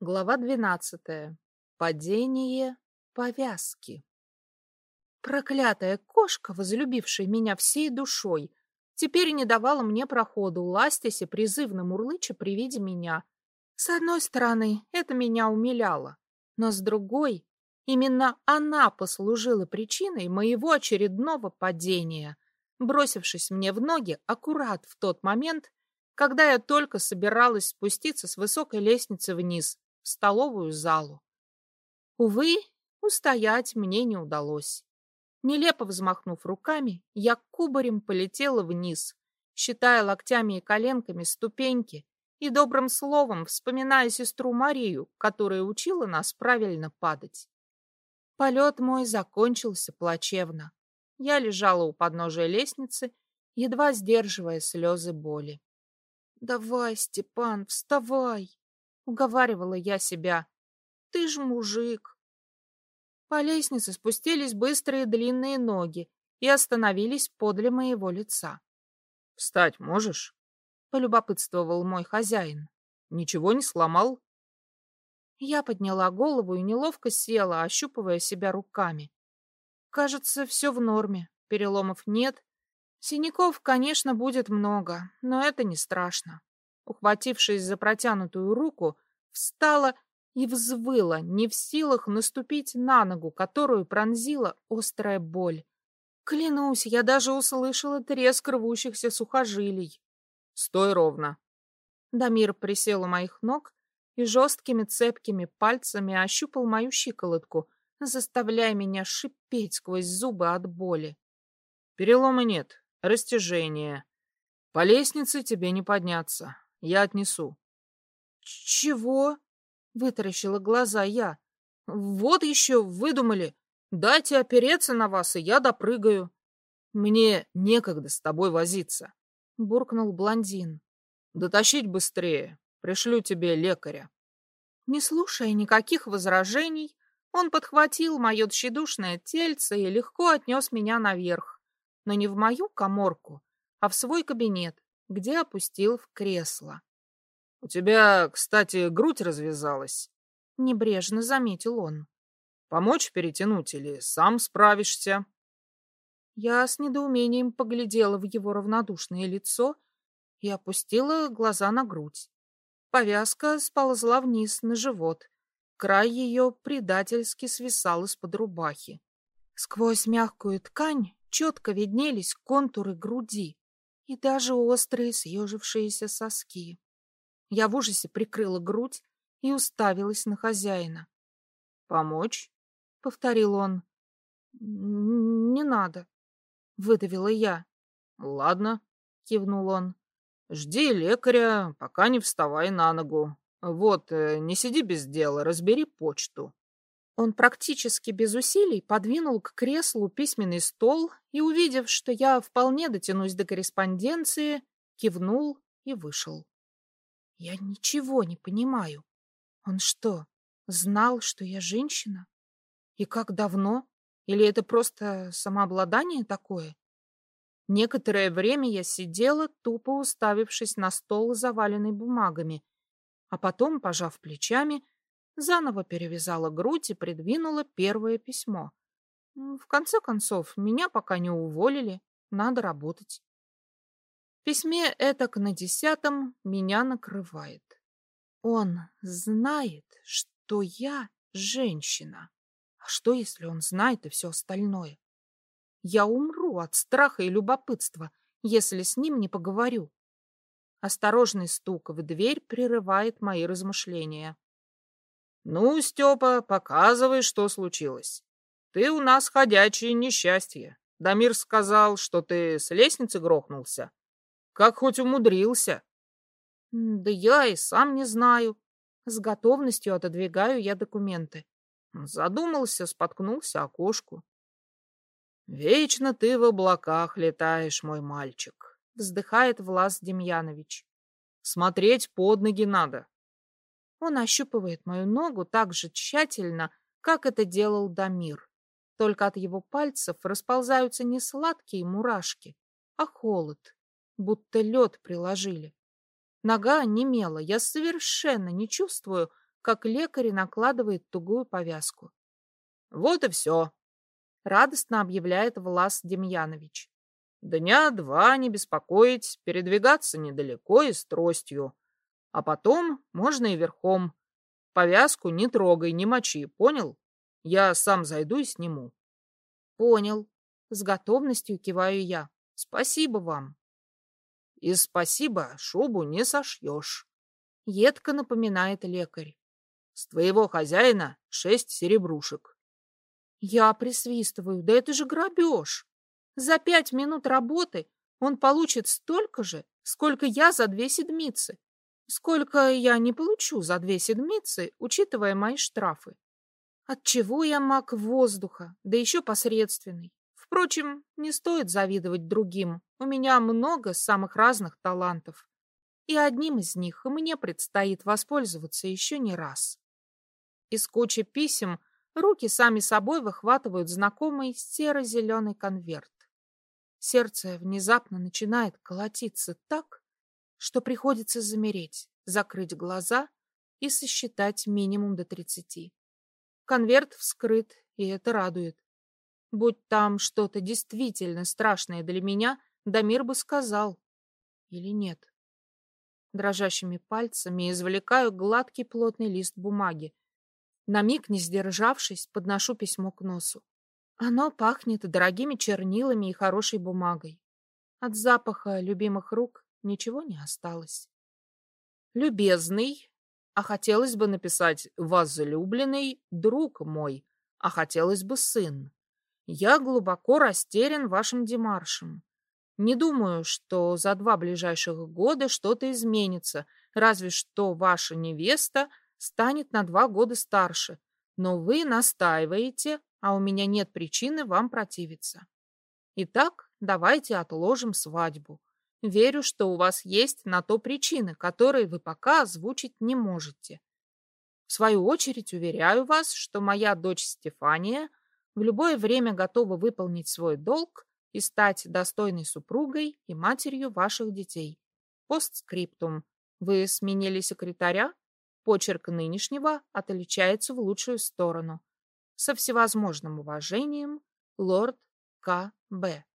Глава двенадцатая. Падение повязки. Проклятая кошка, возлюбившая меня всей душой, теперь не давала мне проходу, ластясь и призывно мурлыча при виде меня. С одной стороны, это меня умиляло, но с другой, именно она послужила причиной моего очередного падения, бросившись мне в ноги аккурат в тот момент, когда я только собиралась спуститься с высокой лестницы вниз, в столовую залу. Увы, устоять мне не удалось. Нелепо взмахнув руками, я кубарем полетела вниз, считая локтями и коленками ступеньки и добрым словом вспоминая сестру Марию, которая учила нас правильно падать. Полет мой закончился плачевно. Я лежала у подножия лестницы, едва сдерживая слезы боли. — Давай, Степан, вставай! Уговаривала я себя. Ты ж мужик. По лестнице спустились быстрые длинные ноги и остановились подле моего лица. — Встать можешь? — полюбопытствовал мой хозяин. — Ничего не сломал? Я подняла голову и неловко села, ощупывая себя руками. Кажется, все в норме, переломов нет. Синяков, конечно, будет много, но это не страшно ухватившись за протянутую руку, встала и взвыла, не в силах наступить на ногу, которую пронзила острая боль. Клянусь, я даже услышала треск рвущихся сухожилий. «Стой ровно!» Дамир присел у моих ног и жесткими цепкими пальцами ощупал мою щиколотку, заставляя меня шипеть сквозь зубы от боли. «Перелома нет, растяжение. По лестнице тебе не подняться. Я отнесу. Чего? Вытаращила глаза я. Вот еще выдумали. Дайте опереться на вас, и я допрыгаю. Мне некогда с тобой возиться. Буркнул блондин. Дотащить быстрее. Пришлю тебе лекаря. Не слушая никаких возражений, он подхватил мое тщедушное тельце и легко отнес меня наверх. Но не в мою коморку, а в свой кабинет, где опустил в кресло. — У тебя, кстати, грудь развязалась, — небрежно заметил он. — Помочь перетянуть или сам справишься? Я с недоумением поглядела в его равнодушное лицо и опустила глаза на грудь. Повязка сползла вниз на живот. Край ее предательски свисал из-под рубахи. Сквозь мягкую ткань четко виднелись контуры груди и даже острые съежившиеся соски. Я в ужасе прикрыла грудь и уставилась на хозяина. «Помочь?» — повторил он. «Не надо», — выдавила я. «Ладно», — кивнул он. «Жди лекаря, пока не вставай на ногу. Вот, э, не сиди без дела, разбери почту». Он практически без усилий подвинул к креслу письменный стол и, увидев, что я вполне дотянусь до корреспонденции, кивнул и вышел. Я ничего не понимаю. Он что, знал, что я женщина? И как давно? Или это просто самообладание такое? Некоторое время я сидела, тупо уставившись на стол, заваленный бумагами, а потом, пожав плечами, заново перевязала грудь и придвинула первое письмо. В конце концов, меня пока не уволили, надо работать. В письме этак на десятом меня накрывает. Он знает, что я женщина. А что, если он знает и все остальное? Я умру от страха и любопытства, если с ним не поговорю. Осторожный стук в дверь прерывает мои размышления. Ну, Степа, показывай, что случилось. Ты у нас ходячее несчастье. Дамир сказал, что ты с лестницы грохнулся. Как хоть умудрился? Да я и сам не знаю. С готовностью отодвигаю я документы. Задумался, споткнулся о кошку. Вечно ты в облаках летаешь, мой мальчик, вздыхает Влас Демьянович. Смотреть под ноги надо. Он ощупывает мою ногу так же тщательно, как это делал Дамир. Только от его пальцев расползаются не сладкие мурашки, а холод, будто лед приложили. Нога немела, я совершенно не чувствую, как лекарь накладывает тугую повязку. Вот и все, радостно объявляет Влас Демьянович. Дня два не беспокоить, передвигаться недалеко и с тростью. А потом можно и верхом. Повязку не трогай, не мочи, понял? Я сам зайду и сниму. Понял. С готовностью киваю я. Спасибо вам. И спасибо, шубу не сошьешь. Едко напоминает лекарь. С твоего хозяина шесть серебрушек. Я присвистываю. Да это же грабеж. За пять минут работы он получит столько же, сколько я за две седмицы. Сколько я не получу за две седмицы, учитывая мои штрафы. Отчего я маг воздуха, да еще посредственный. Впрочем, не стоит завидовать другим. У меня много самых разных талантов. И одним из них мне предстоит воспользоваться еще не раз. Из кучи писем руки сами собой выхватывают знакомый серо-зеленый конверт. Сердце внезапно начинает колотиться так, что приходится замереть, закрыть глаза и сосчитать минимум до тридцати. Конверт вскрыт, и это радует. Будь там что-то действительно страшное для меня, Дамир бы сказал. Или нет. Дрожащими пальцами извлекаю гладкий плотный лист бумаги. На миг, не сдержавшись, подношу письмо к носу. Оно пахнет дорогими чернилами и хорошей бумагой. От запаха любимых рук ничего не осталось. Любезный, а хотелось бы написать возлюбленный друг мой, а хотелось бы сын. Я глубоко растерян вашим демаршем. Не думаю, что за два ближайших года что-то изменится, разве что ваша невеста станет на два года старше. Но вы настаиваете, а у меня нет причины вам противиться. Итак, давайте отложим свадьбу. Верю, что у вас есть на то причины, которые вы пока озвучить не можете. В свою очередь уверяю вас, что моя дочь Стефания в любое время готова выполнить свой долг и стать достойной супругой и матерью ваших детей. Постскриптум. Вы сменили секретаря? Почерк нынешнего отличается в лучшую сторону. Со всевозможным уважением, лорд К.Б.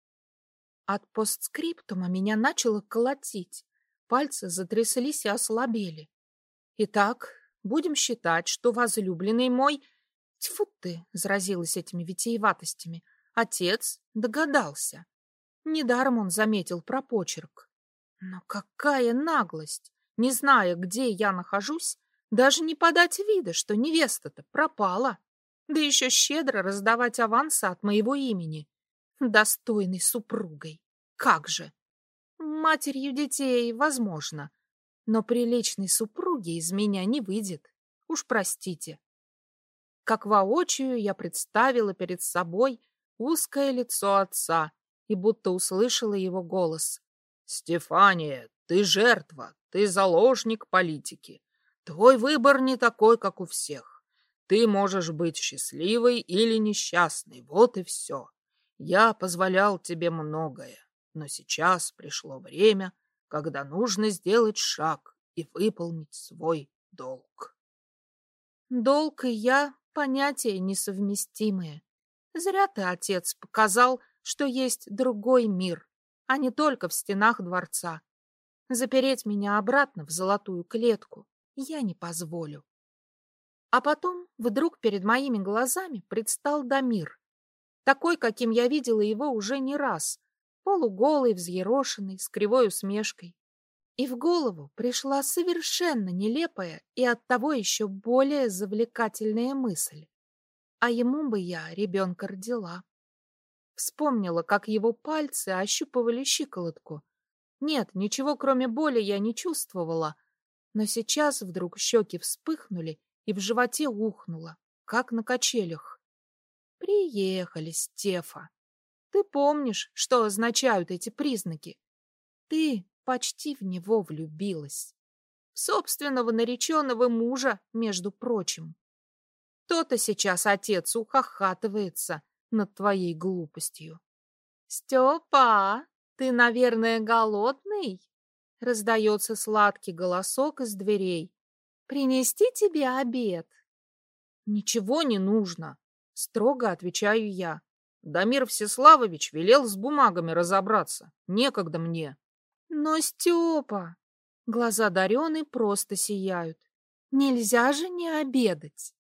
От постскриптума меня начало колотить. Пальцы затряслись и ослабели. Итак, будем считать, что возлюбленный мой... Тьфу ты, заразилась этими витиеватостями. Отец догадался. Недаром он заметил про почерк. Но какая наглость! Не зная, где я нахожусь, даже не подать вида, что невеста-то пропала. Да еще щедро раздавать авансы от моего имени достойной супругой. Как же! Матерью детей, возможно, но приличной супруги из меня не выйдет. Уж простите. Как воочию я представила перед собой узкое лицо отца и будто услышала его голос. «Стефания, ты жертва, ты заложник политики. Твой выбор не такой, как у всех. Ты можешь быть счастливой или несчастной, вот и все. Я позволял тебе многое, но сейчас пришло время, когда нужно сделать шаг и выполнить свой долг. Долг и я — понятия несовместимые. Зря ты, отец, показал, что есть другой мир, а не только в стенах дворца. Запереть меня обратно в золотую клетку я не позволю. А потом вдруг перед моими глазами предстал Дамир, такой, каким я видела его уже не раз, полуголый, взъерошенный, с кривой усмешкой. И в голову пришла совершенно нелепая и оттого еще более завлекательная мысль. А ему бы я ребенка родила. Вспомнила, как его пальцы ощупывали щиколотку. Нет, ничего кроме боли я не чувствовала, но сейчас вдруг щеки вспыхнули и в животе ухнуло, как на качелях. Приехали, Стефа. Ты помнишь, что означают эти признаки? Ты почти в него влюбилась. В собственного нареченного мужа, между прочим. То-то сейчас отец ухахатывается над твоей глупостью. Степа, ты, наверное, голодный? Раздается сладкий голосок из дверей. Принести тебе обед? Ничего не нужно, строго отвечаю я. Дамир Всеславович велел с бумагами разобраться. Некогда мне. Но, Степа, глаза Дарены просто сияют. Нельзя же не обедать.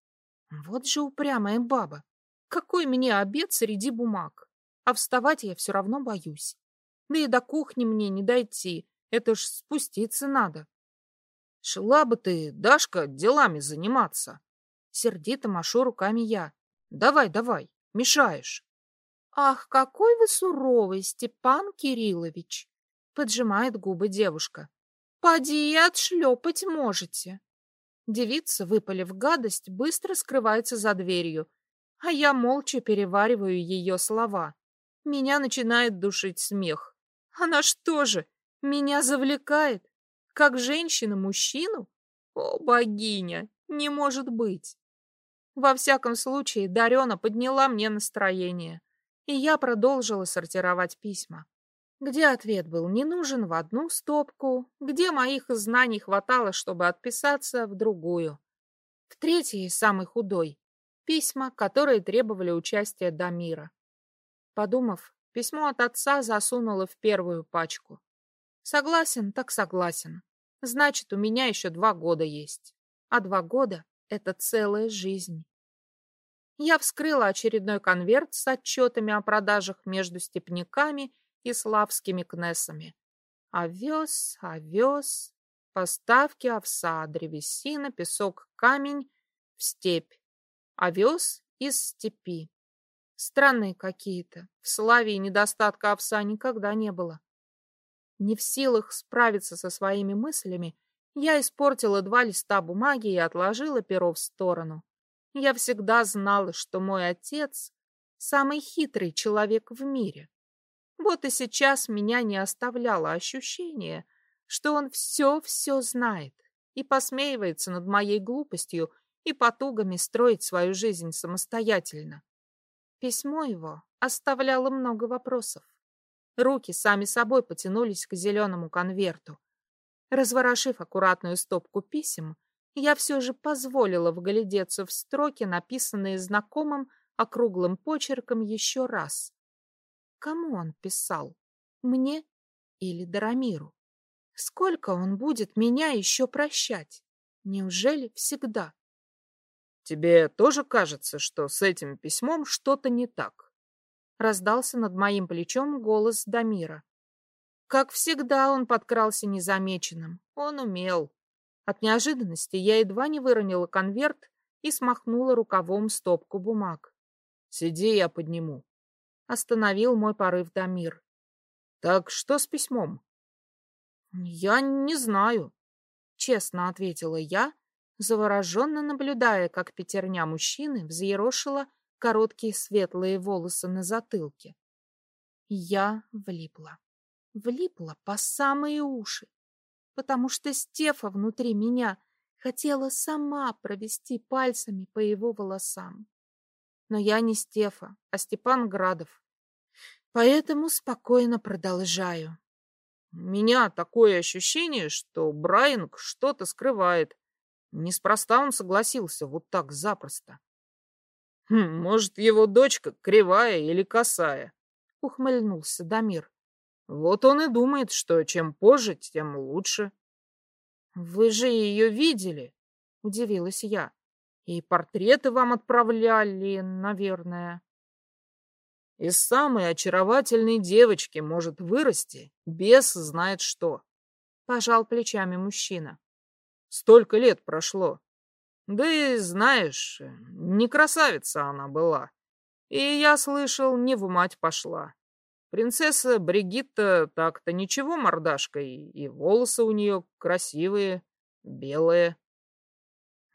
Вот же упрямая баба. Какой мне обед среди бумаг? А вставать я все равно боюсь. Да и до кухни мне не дойти. Это ж спуститься надо. Шла бы ты, Дашка, делами заниматься. Сердито машу руками я. Давай, давай, мешаешь. Ах, какой вы суровый, Степан Кириллович! Поджимает губы девушка. Поди и отшлепать можете. Девица, выпалив гадость, быстро скрывается за дверью, а я молча перевариваю ее слова. Меня начинает душить смех. Она что же, меня завлекает? Как женщина мужчину? О, богиня, не может быть. Во всяком случае, Дарена подняла мне настроение, и я продолжила сортировать письма. Где ответ был не нужен в одну стопку, где моих знаний хватало, чтобы отписаться, в другую. В третьей, самый худой, письма, которые требовали участия Дамира. Подумав, письмо от отца засунула в первую пачку. Согласен, так согласен. Значит, у меня еще два года есть. А два года — это целая жизнь. Я вскрыла очередной конверт с отчетами о продажах между степняками и славскими кнесами. Овес, овес, поставки овса, древесина, песок, камень в степь. Овес из степи. Странные какие-то. В Славии недостатка овса никогда не было. Не в силах справиться со своими мыслями, я испортила два листа бумаги и отложила перо в сторону. Я всегда знала, что мой отец — самый хитрый человек в мире. Вот и сейчас меня не оставляло ощущение, что он все-все знает и посмеивается над моей глупостью и потугами строить свою жизнь самостоятельно. Письмо его оставляло много вопросов. Руки сами собой потянулись к зеленому конверту. Разворошив аккуратную стопку писем, я все же позволила вглядеться в строки, написанные знакомым округлым почерком еще раз. Кому он писал? Мне или Дарамиру? Сколько он будет меня еще прощать? Неужели всегда? Тебе тоже кажется, что с этим письмом что-то не так? Раздался над моим плечом голос Дамира. Как всегда, он подкрался незамеченным. Он умел. От неожиданности я едва не выронила конверт и смахнула рукавом стопку бумаг. «Сиди, я подниму», остановил мой порыв Дамир. Так что с письмом? Я не знаю, честно ответила я, завороженно наблюдая, как пятерня мужчины взъерошила короткие светлые волосы на затылке. Я влипла. Влипла по самые уши, потому что Стефа внутри меня хотела сама провести пальцами по его волосам. Но я не Стефа, а Степан Градов, Поэтому спокойно продолжаю. У меня такое ощущение, что Брайанг что-то скрывает. Неспроста он согласился вот так запросто. Хм, может, его дочка кривая или косая? Ухмыльнулся Дамир. Вот он и думает, что чем позже, тем лучше. Вы же ее видели? Удивилась я. И портреты вам отправляли, наверное. Из самой очаровательной девочки может вырасти бес знает что. Пожал плечами мужчина. Столько лет прошло. Да и, знаешь, не красавица она была. И я слышал, не в мать пошла. Принцесса Бригитта так-то ничего мордашкой, и волосы у нее красивые, белые.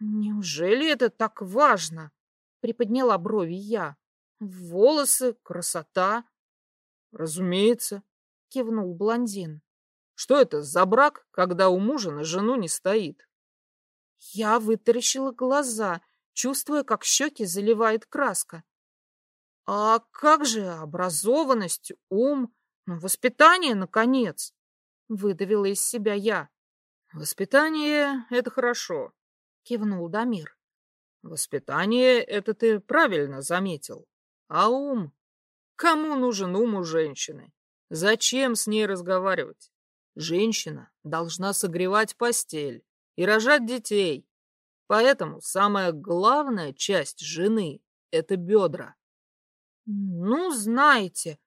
Неужели это так важно? Приподняла брови я. Волосы, красота. Разумеется, кивнул блондин. Что это за брак, когда у мужа на жену не стоит? Я вытаращила глаза, чувствуя, как щеки заливает краска. А как же образованность, ум, ну, воспитание, наконец? Выдавила из себя я. Воспитание — это хорошо, кивнул Дамир. Воспитание — это ты правильно заметил. А ум? Кому нужен ум у женщины? Зачем с ней разговаривать? Женщина должна согревать постель и рожать детей. Поэтому самая главная часть жены — это бедра. Ну, знаете,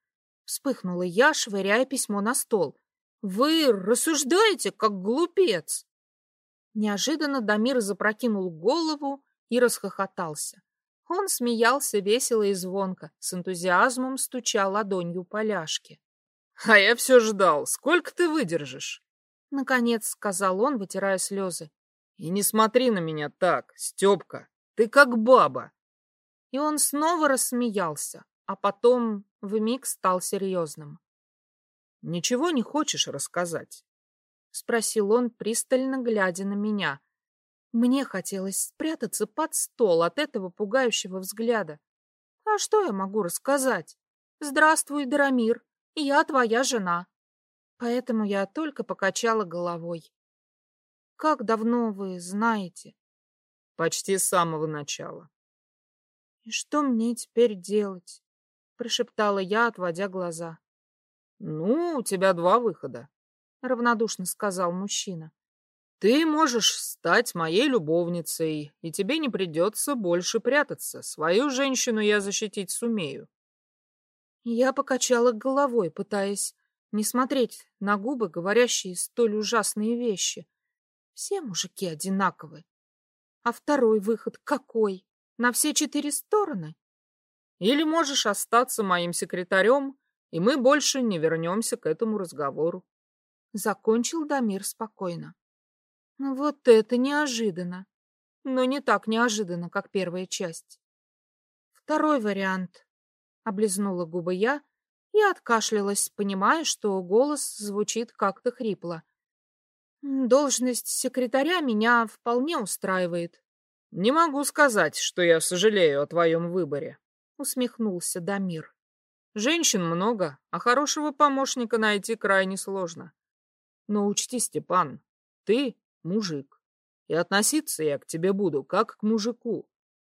вспыхнула я, швыряя письмо на стол. Вы рассуждаете, как глупец. Неожиданно Дамир запрокинул голову и расхохотался. Он смеялся весело и звонко, с энтузиазмом стуча ладонью по ляжке. — А я все ждал. Сколько ты выдержишь? — наконец сказал он, вытирая слезы. — И не смотри на меня так, Степка. Ты как баба. И он снова рассмеялся, а потом вмиг стал серьезным. — Ничего не хочешь рассказать? — спросил он, пристально глядя на меня. Мне хотелось спрятаться под стол от этого пугающего взгляда. А что я могу рассказать? Здравствуй, Дарамир, я твоя жена. Поэтому я только покачала головой. Как давно вы знаете? Почти с самого начала. И что мне теперь делать? Прошептала я, отводя глаза. Ну, у тебя два выхода, равнодушно сказал мужчина. Ты можешь стать моей любовницей, и тебе не придется больше прятаться. Свою женщину я защитить сумею. Я покачала головой, пытаясь не смотреть на губы, говорящие столь ужасные вещи. Все мужики одинаковы. А второй выход какой? На все четыре стороны? Или можешь остаться моим секретарем, и мы больше не вернемся к этому разговору. Закончил Дамир спокойно. Вот это неожиданно. Но не так неожиданно, как первая часть. Второй вариант. Облизнула губы я и откашлялась, понимая, что голос звучит как-то хрипло. Должность секретаря меня вполне устраивает. Не могу сказать, что я сожалею о твоем выборе, усмехнулся Дамир. Женщин много, а хорошего помощника найти крайне сложно. Но учти, Степан, ты мужик. И относиться я к тебе буду, как к мужику.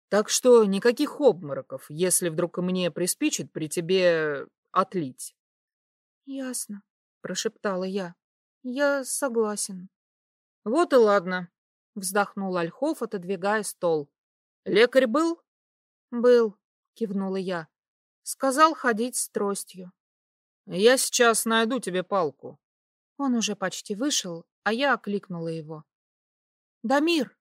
Так что никаких обмороков, если вдруг мне приспичит при тебе отлить. — Ясно, — прошептала я. — Я согласен. — Вот и ладно, — вздохнул Ольхов, отодвигая стол. — Лекарь был? — Был, — кивнула я. Сказал ходить с тростью. — Я сейчас найду тебе палку. Он уже почти вышел, а я окликнула его. «Дамир,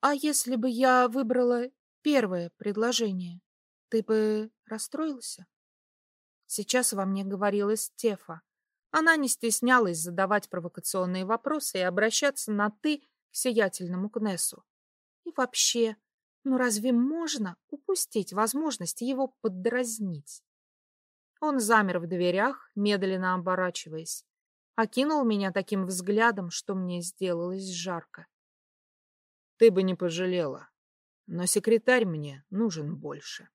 а если бы я выбрала первое предложение, ты бы расстроился?» Сейчас во мне говорила Стефа. Она не стеснялась задавать провокационные вопросы и обращаться на «ты» к сиятельному Кнессу. И вообще, ну разве можно упустить возможность его поддразнить? Он замер в дверях, медленно оборачиваясь окинул меня таким взглядом, что мне сделалось жарко. Ты бы не пожалела, но секретарь мне нужен больше.